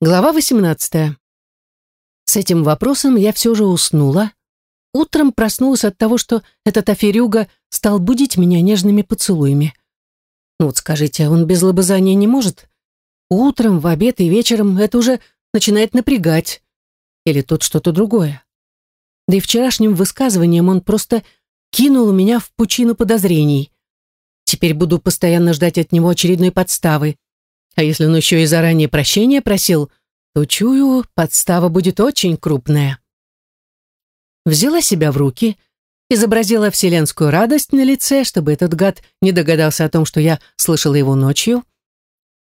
Глава 18. С этим вопросом я все же уснула. Утром проснулась от того, что этот аферюга стал будить меня нежными поцелуями. Ну вот скажите, он без лобызания не может? Утром, в обед и вечером это уже начинает напрягать. Или тут что-то другое. Да и вчерашним высказыванием он просто кинул меня в пучину подозрений. Теперь буду постоянно ждать от него очередной подставы. А если он еще и заранее прощения просил, то, чую, подстава будет очень крупная. Взяла себя в руки, изобразила вселенскую радость на лице, чтобы этот гад не догадался о том, что я слышала его ночью.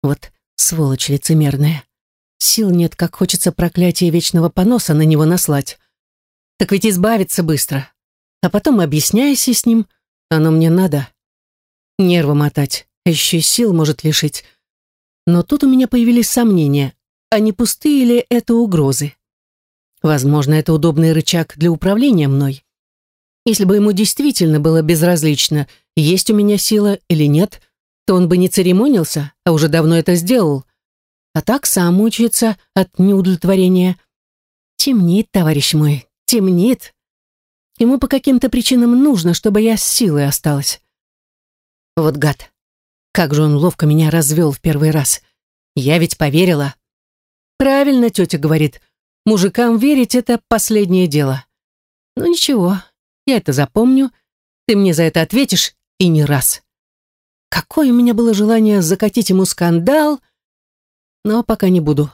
Вот сволочь лицемерная. Сил нет, как хочется проклятие вечного поноса на него наслать. Так ведь избавиться быстро. А потом объясняйся с ним, оно мне надо. Нервы мотать, а еще сил может лишить. Но тут у меня появились сомнения, а не пустые ли это угрозы? Возможно, это удобный рычаг для управления мной. Если бы ему действительно было безразлично, есть у меня сила или нет, то он бы не церемонился, а уже давно это сделал. А так сам мучается от неудовлетворения. Темнит, товарищ мой, темнит. Ему по каким-то причинам нужно, чтобы я с силой осталась. Вот гад. Как же он ловко меня развел в первый раз. Я ведь поверила. Правильно тетя говорит. Мужикам верить — это последнее дело. Ну ничего, я это запомню. Ты мне за это ответишь и не раз. Какое у меня было желание закатить ему скандал, но пока не буду.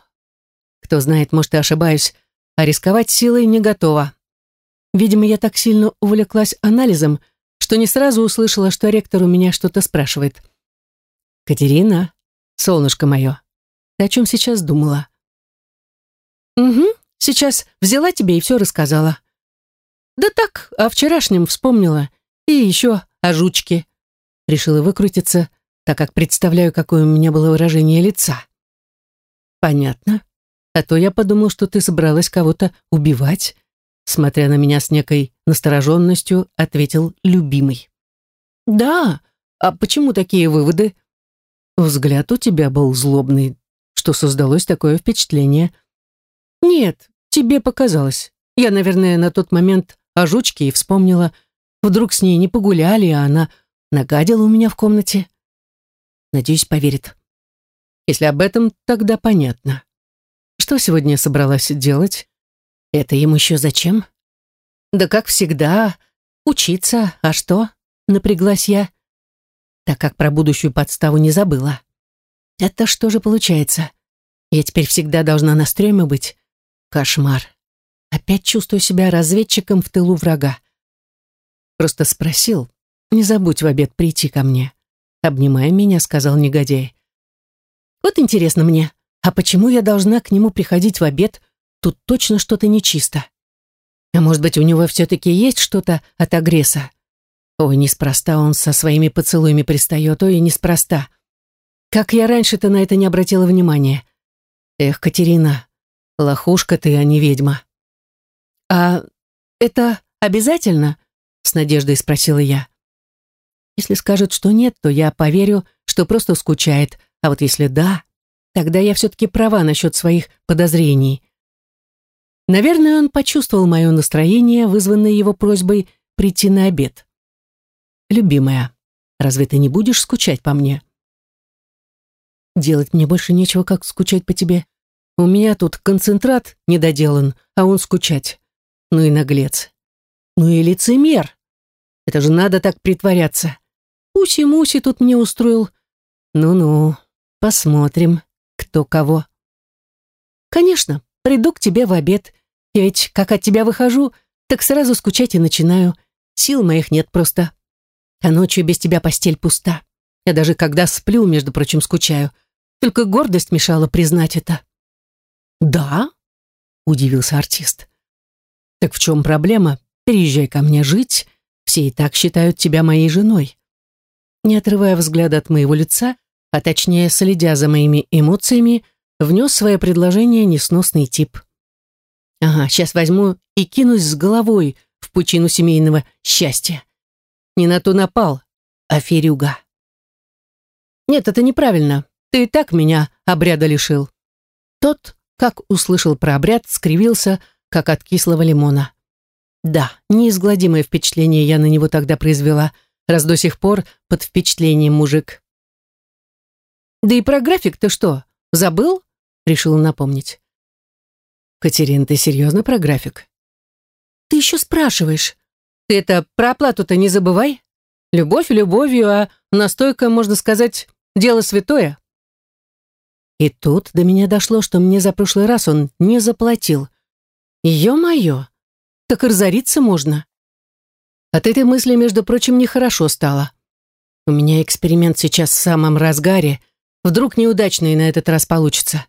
Кто знает, может, и ошибаюсь, а рисковать силой не готова. Видимо, я так сильно увлеклась анализом, что не сразу услышала, что ректор у меня что-то спрашивает. «Катерина, солнышко мое, ты о чем сейчас думала?» «Угу, сейчас взяла тебе и все рассказала». «Да так, о вчерашнем вспомнила. И еще о жучке». Решила выкрутиться, так как представляю, какое у меня было выражение лица. «Понятно. А то я подумал, что ты собралась кого-то убивать», смотря на меня с некой настороженностью, ответил любимый. «Да, а почему такие выводы?» Взгляд у тебя был злобный, что создалось такое впечатление. Нет, тебе показалось. Я, наверное, на тот момент о жучке и вспомнила. Вдруг с ней не погуляли, а она нагадила у меня в комнате. Надеюсь, поверит. Если об этом, тогда понятно. Что сегодня собралась делать? Это ему еще зачем? Да как всегда, учиться, а что? Напряглась я так как про будущую подставу не забыла. Это что же получается? Я теперь всегда должна на стреме быть? Кошмар. Опять чувствую себя разведчиком в тылу врага. Просто спросил, не забудь в обед прийти ко мне. Обнимая меня, сказал негодяй. Вот интересно мне, а почему я должна к нему приходить в обед? Тут точно что-то нечисто. А может быть, у него все-таки есть что-то от агресса? Ой, неспроста он со своими поцелуями пристает, ой, неспроста. Как я раньше-то на это не обратила внимания. Эх, Катерина, лохушка ты, а не ведьма. А это обязательно? С надеждой спросила я. Если скажет, что нет, то я поверю, что просто скучает, а вот если да, тогда я все-таки права насчет своих подозрений. Наверное, он почувствовал мое настроение, вызванное его просьбой прийти на обед. «Любимая, разве ты не будешь скучать по мне?» «Делать мне больше нечего, как скучать по тебе. У меня тут концентрат недоделан, а он скучать. Ну и наглец. Ну и лицемер. Это же надо так притворяться. Уси-муси тут мне устроил. Ну-ну, посмотрим, кто кого». «Конечно, приду к тебе в обед. Я ведь как от тебя выхожу, так сразу скучать и начинаю. Сил моих нет просто». А ночью без тебя постель пуста. Я даже когда сплю, между прочим, скучаю. Только гордость мешала признать это. «Да?» — удивился артист. «Так в чем проблема? Переезжай ко мне жить. Все и так считают тебя моей женой». Не отрывая взгляда от моего лица, а точнее следя за моими эмоциями, внес свое предложение несносный тип. «Ага, сейчас возьму и кинусь с головой в пучину семейного счастья не на ту напал, аферюга. Нет, это неправильно. Ты и так меня обряда лишил. Тот как услышал про обряд, скривился, как от кислого лимона. Да, неизгладимое впечатление я на него тогда произвела, раз до сих пор под впечатлением мужик. «Да и про график-то что, забыл?» — решила напомнить. «Катерин, ты серьезно про график?» «Ты еще спрашиваешь. Ты это про оплату-то не забывай. Любовь любовью, а настойка, можно сказать, дело святое». И тут до меня дошло, что мне за прошлый раз он не заплатил. Ё-моё, так разориться можно. От этой мысли, между прочим, нехорошо стало. У меня эксперимент сейчас в самом разгаре, вдруг неудачный на этот раз получится.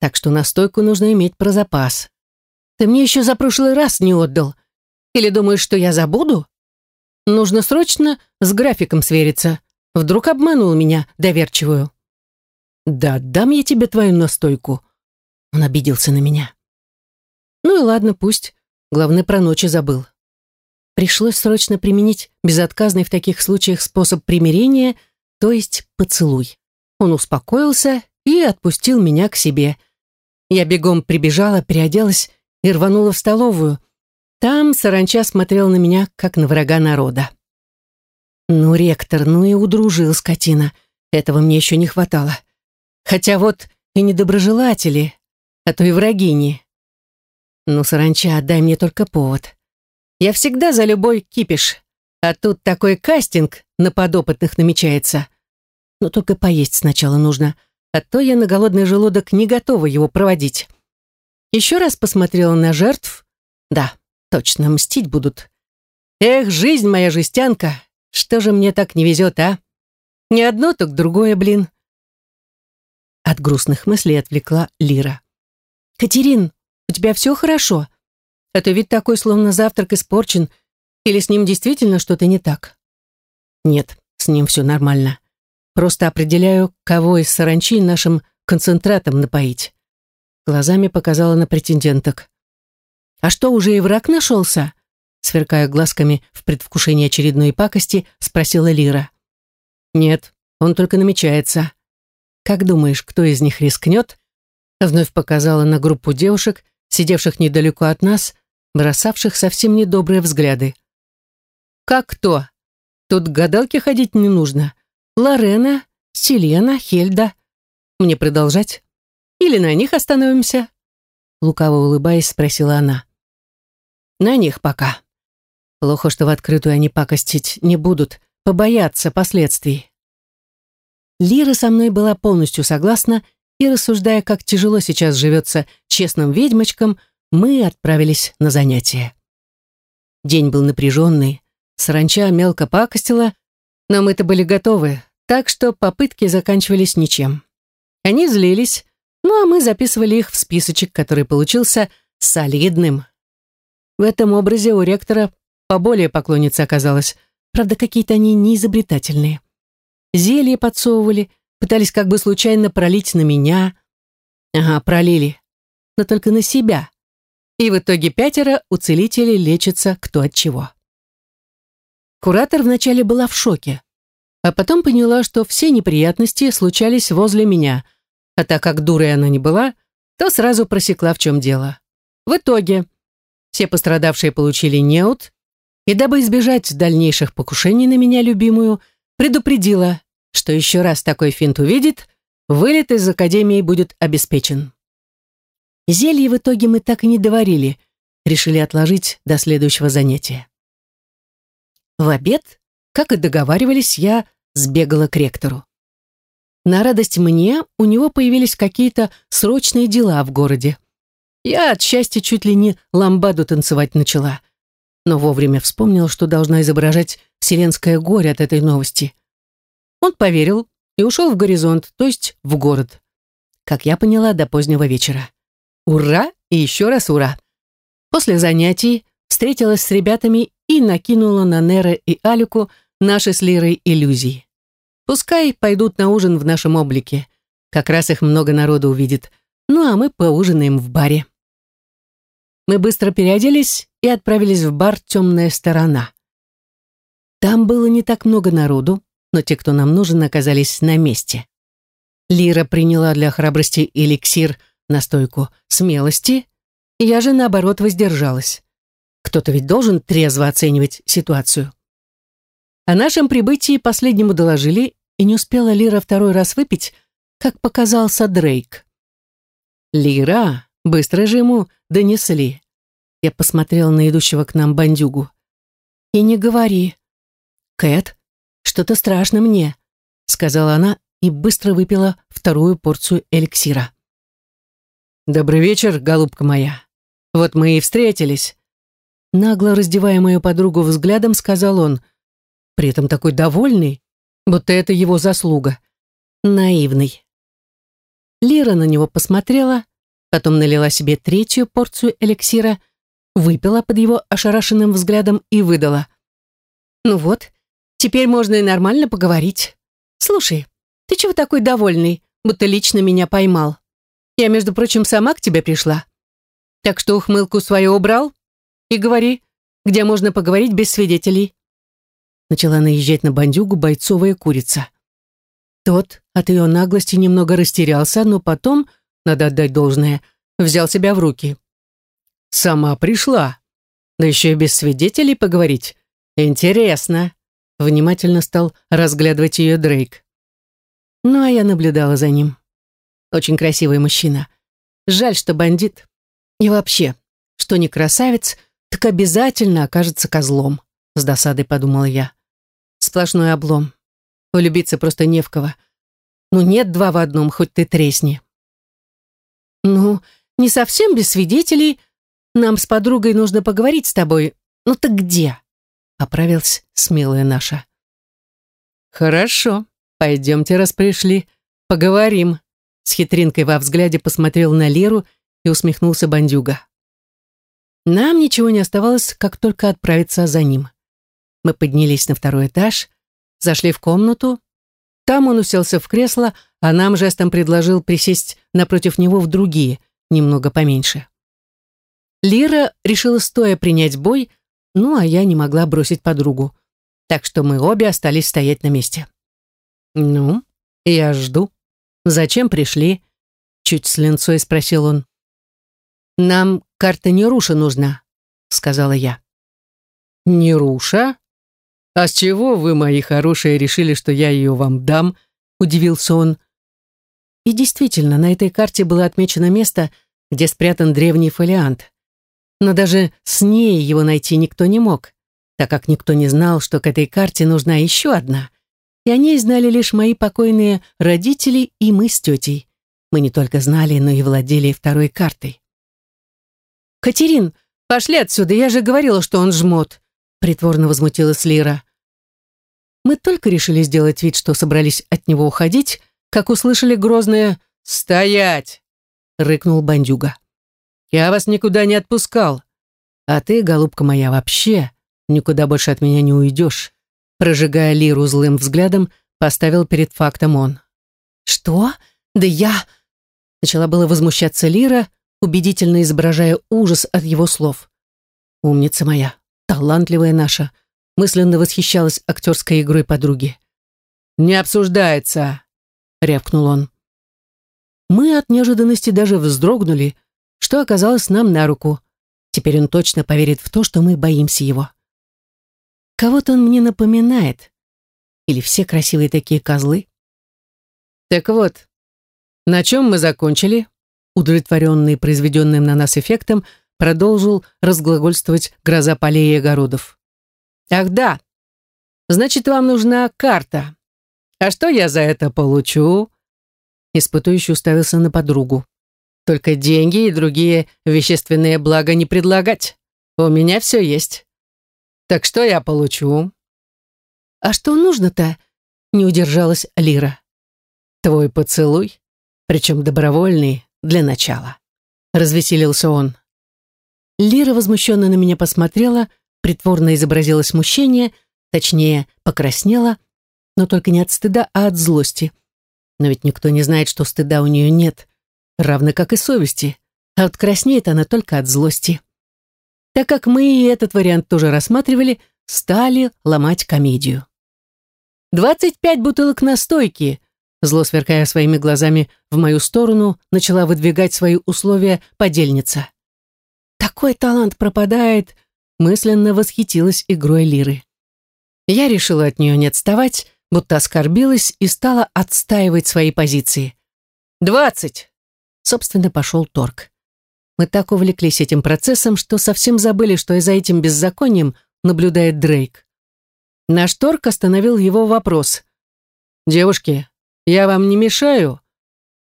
Так что настойку нужно иметь про запас. Ты мне еще за прошлый раз не отдал. Или думаешь, что я забуду? Нужно срочно с графиком свериться. Вдруг обманул меня, доверчивую. «Да, дам я тебе твою настойку». Он обиделся на меня. Ну и ладно, пусть. Главное, про ночи забыл. Пришлось срочно применить безотказный в таких случаях способ примирения, то есть поцелуй. Он успокоился и отпустил меня к себе. Я бегом прибежала, переоделась и рванула в столовую. Там саранча смотрел на меня, как на врага народа. Ну, ректор, ну и удружил скотина. Этого мне еще не хватало. Хотя вот и недоброжелатели, а то и врагини. Ну, саранча, дай мне только повод. Я всегда за любой кипиш, а тут такой кастинг на подопытных намечается. Но только поесть сначала нужно, а то я на голодный желудок не готова его проводить. Еще раз посмотрела на жертв. Да, точно, мстить будут. Эх, жизнь моя жестянка, что же мне так не везет, а? Не одно, так другое, блин. От грустных мыслей отвлекла Лира. «Катерин, у тебя все хорошо? Это вид такой, словно завтрак испорчен, или с ним действительно что-то не так?» «Нет, с ним все нормально. Просто определяю, кого из саранчи нашим концентратом напоить». Глазами показала на претенденток. «А что, уже и враг нашелся?» Сверкая глазками в предвкушении очередной пакости, спросила Лира. «Нет, он только намечается. Как думаешь, кто из них рискнет?» Вновь показала на группу девушек, сидевших недалеко от нас, бросавших совсем недобрые взгляды. «Как кто? Тут гадалки ходить не нужно. Лорена, Селена, Хельда. Мне продолжать? Или на них остановимся?» Лукаво улыбаясь, спросила она. «На них пока. Плохо, что в открытую они пакостить не будут, побоятся последствий. Лира со мной была полностью согласна, и, рассуждая, как тяжело сейчас живется честным ведьмочкам, мы отправились на занятия. День был напряженный, саранча мелко пакостила, но мы-то были готовы, так что попытки заканчивались ничем. Они злились, ну а мы записывали их в списочек, который получился солидным. В этом образе у ректора поболее поклонницы оказалось, правда, какие-то они неизобретательные. Зелье подсовывали, пытались как бы случайно пролить на меня. Ага, пролили. Но только на себя. И в итоге пятеро у целителей лечатся кто от чего. Куратор вначале была в шоке, а потом поняла, что все неприятности случались возле меня, а так как дурой она не была, то сразу просекла, в чем дело. В итоге все пострадавшие получили неуд, и дабы избежать дальнейших покушений на меня любимую, предупредила, что еще раз такой финт увидит, вылет из академии будет обеспечен. Зелье в итоге мы так и не доварили, решили отложить до следующего занятия. В обед, как и договаривались, я сбегала к ректору. На радость мне у него появились какие-то срочные дела в городе. Я от счастья чуть ли не ламбаду танцевать начала, но вовремя вспомнила, что должна изображать вселенское горе от этой новости. Он поверил и ушел в горизонт, то есть в город. Как я поняла, до позднего вечера. Ура и еще раз ура! После занятий встретилась с ребятами и накинула на Нера и Алику наши с Лирой иллюзии. Пускай пойдут на ужин в нашем облике. Как раз их много народу увидит. Ну а мы поужинаем в баре. Мы быстро переоделись и отправились в бар «Темная сторона». Там было не так много народу, но те, кто нам нужен, оказались на месте. Лира приняла для храбрости эликсир настойку смелости, я же, наоборот, воздержалась. Кто-то ведь должен трезво оценивать ситуацию. О нашем прибытии последнему доложили, и не успела Лира второй раз выпить, как показался Дрейк. «Лира!» Быстро же ему донесли. Я посмотрела на идущего к нам бандюгу. «И не говори». «Кэт, что-то страшно мне», — сказала она и быстро выпила вторую порцию эликсира. «Добрый вечер, голубка моя. Вот мы и встретились». Нагло раздевая мою подругу взглядом, сказал он, при этом такой довольный, будто это его заслуга. Наивный. Лира на него посмотрела, потом налила себе третью порцию эликсира, выпила под его ошарашенным взглядом и выдала. «Ну вот, теперь можно и нормально поговорить. Слушай, ты чего такой довольный, будто лично меня поймал? Я, между прочим, сама к тебе пришла. Так что ухмылку свою убрал и говори, где можно поговорить без свидетелей». Начала наезжать на бандюгу бойцовая курица. Тот от ее наглости немного растерялся, но потом надо отдать должное, взял себя в руки. «Сама пришла. Да еще и без свидетелей поговорить. Интересно». Внимательно стал разглядывать ее Дрейк. Ну, а я наблюдала за ним. Очень красивый мужчина. Жаль, что бандит. И вообще, что не красавец, так обязательно окажется козлом, с досадой подумала я. Сплошной облом. Влюбиться просто не в кого. Ну, нет два в одном, хоть ты тресни. «Ну, не совсем без свидетелей. Нам с подругой нужно поговорить с тобой. Ну так где?» Оправилась смелая наша. «Хорошо, пойдемте, раз пришли. Поговорим». С хитринкой во взгляде посмотрел на Леру и усмехнулся бандюга. Нам ничего не оставалось, как только отправиться за ним. Мы поднялись на второй этаж, зашли в комнату. Там он уселся в кресло, а нам жестом предложил присесть напротив него в другие, немного поменьше. Лира решила стоя принять бой, ну а я не могла бросить подругу. Так что мы обе остались стоять на месте. «Ну, я жду. Зачем пришли?» Чуть с линцой спросил он. «Нам карта Неруша нужна», — сказала я. «Неруша? А с чего вы, мои хорошие, решили, что я ее вам дам?» — удивился он. И действительно, на этой карте было отмечено место, где спрятан древний фолиант. Но даже с ней его найти никто не мог, так как никто не знал, что к этой карте нужна еще одна. И о ней знали лишь мои покойные родители и мы с тетей. Мы не только знали, но и владели второй картой. «Катерин, пошли отсюда, я же говорила, что он жмот», притворно возмутилась Лира. Мы только решили сделать вид, что собрались от него уходить, как услышали грозное «Стоять!» — рыкнул бандюга. «Я вас никуда не отпускал. А ты, голубка моя, вообще никуда больше от меня не уйдешь», прожигая Лиру злым взглядом, поставил перед фактом он. «Что? Да я...» Начала было возмущаться Лира, убедительно изображая ужас от его слов. «Умница моя, талантливая наша», мысленно восхищалась актерской игрой подруги. «Не обсуждается», — рявкнул он. Мы от неожиданности даже вздрогнули, что оказалось нам на руку. Теперь он точно поверит в то, что мы боимся его. Кого-то он мне напоминает. Или все красивые такие козлы. Так вот, на чем мы закончили? Удовлетворенный произведенным на нас эффектом, продолжил разглагольствовать гроза полей и огородов. Ах да, значит, вам нужна карта. А что я за это получу?» Испытующий уставился на подругу. «Только деньги и другие вещественные блага не предлагать. У меня все есть. Так что я получу?» «А что нужно-то?» — не удержалась Лира. «Твой поцелуй, причем добровольный для начала», — развеселился он. Лира возмущенно на меня посмотрела, притворно изобразила смущение, точнее, покраснела, но только не от стыда, а от злости. Но ведь никто не знает, что стыда у нее нет, равно как и совести, а вот краснеет она только от злости. Так как мы и этот вариант тоже рассматривали, стали ломать комедию. «Двадцать пять бутылок настойки!» зло сверкая своими глазами в мою сторону, начала выдвигать свои условия подельница. «Такой талант пропадает!» мысленно восхитилась игрой лиры. Я решила от нее не отставать, будто оскорбилась и стала отстаивать свои позиции. «Двадцать!» Собственно, пошел торг. Мы так увлеклись этим процессом, что совсем забыли, что и за этим беззаконием наблюдает Дрейк. Наш торг остановил его вопрос. «Девушки, я вам не мешаю?»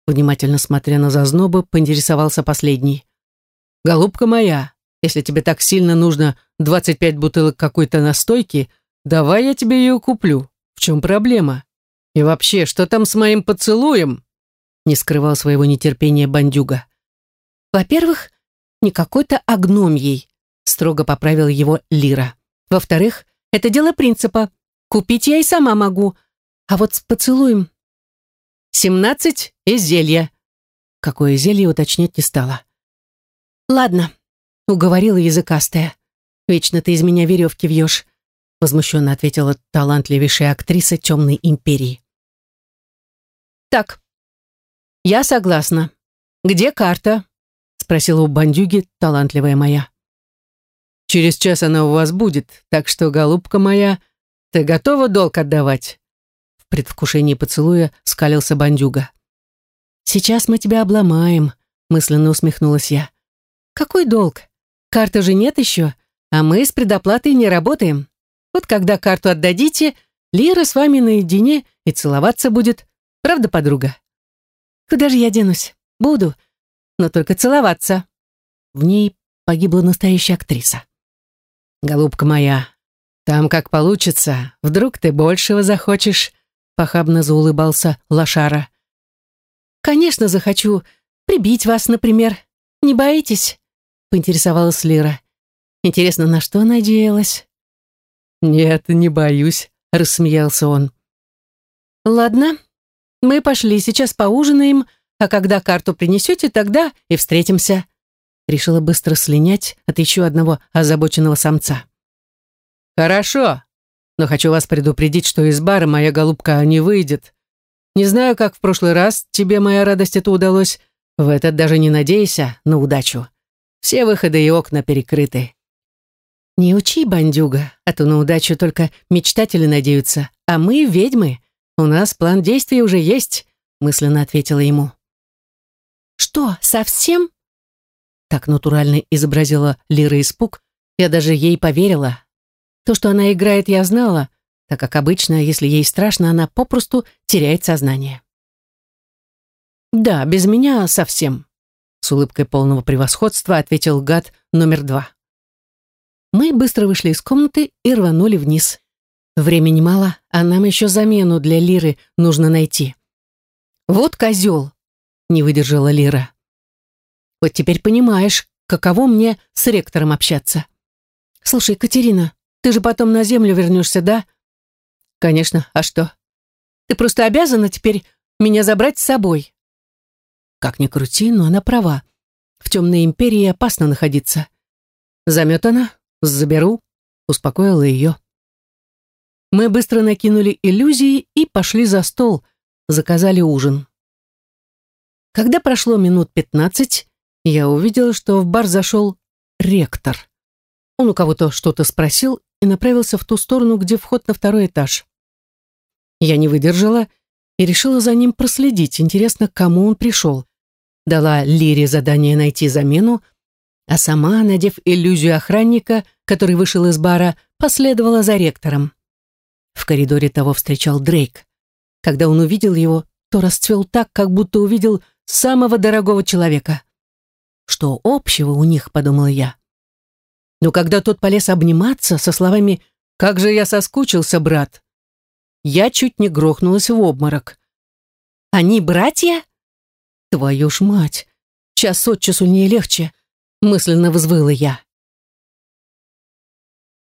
Внимательно смотря на зазнобы, поинтересовался последний. «Голубка моя, если тебе так сильно нужно 25 бутылок какой-то настойки, давай я тебе ее куплю. В чем проблема? И вообще, что там с моим поцелуем?» Не скрывал своего нетерпения бандюга. «Во-первых, не какой-то агномьей», строго поправил его Лира. «Во-вторых, это дело принципа. Купить я и сама могу. А вот с поцелуем...» «Семнадцать и зелье». Какое зелье уточнять не стала. «Ладно», — уговорила языкастая. «Вечно ты из меня веревки вьешь», — возмущенно ответила талантливейшая актриса темной империи. «Так, я согласна. Где карта?» — спросила у бандюги талантливая моя. «Через час она у вас будет, так что, голубка моя, ты готова долг отдавать?» В предвкушении поцелуя скалился бандюга. «Сейчас мы тебя обломаем», — мысленно усмехнулась я. «Какой долг? Карты же нет еще, а мы с предоплатой не работаем. Вот когда карту отдадите, Лира с вами наедине и целоваться будет. Правда, подруга? Куда же я денусь? Буду, но только целоваться. В ней погибла настоящая актриса. Голубка моя, там как получится, вдруг ты большего захочешь, похабно заулыбался Лошара. Конечно, захочу. Прибить вас, например. Не боитесь? поинтересовалась Лира. Интересно, на что надеялась? «Нет, не боюсь», — рассмеялся он. «Ладно, мы пошли, сейчас поужинаем, а когда карту принесете, тогда и встретимся». Решила быстро слинять от еще одного озабоченного самца. «Хорошо, но хочу вас предупредить, что из бара моя голубка не выйдет. Не знаю, как в прошлый раз тебе моя радость это удалось, в этот даже не надейся на удачу. Все выходы и окна перекрыты. Не учи, бандюга, а то на удачу только мечтатели надеются, а мы ведьмы. У нас план действий уже есть, мысленно ответила ему. Что, совсем? Так натурально изобразила Лира испуг, я даже ей поверила. То, что она играет, я знала, так как обычно, если ей страшно, она попросту теряет сознание. Да, без меня совсем. С улыбкой полного превосходства ответил гад номер два. Мы быстро вышли из комнаты и рванули вниз. Времени мало, а нам еще замену для Лиры нужно найти. «Вот козел!» — не выдержала Лира. «Вот теперь понимаешь, каково мне с ректором общаться. Слушай, Катерина, ты же потом на землю вернешься, да?» «Конечно, а что? Ты просто обязана теперь меня забрать с собой». Как ни крути, но она права. В темной империи опасно находиться. Заметана, заберу, успокоила ее. Мы быстро накинули иллюзии и пошли за стол, заказали ужин. Когда прошло минут пятнадцать, я увидела, что в бар зашел ректор. Он у кого-то что-то спросил и направился в ту сторону, где вход на второй этаж. Я не выдержала и решила за ним проследить. Интересно, к кому он пришел дала Лире задание найти замену, а сама, надев иллюзию охранника, который вышел из бара, последовала за ректором. В коридоре того встречал Дрейк. Когда он увидел его, то расцвел так, как будто увидел самого дорогого человека. Что общего у них, подумала я. Но когда тот полез обниматься со словами «Как же я соскучился, брат!», я чуть не грохнулась в обморок. «Они братья?» «Твою ж мать! Час от часу не легче!» мысленно взвыла я.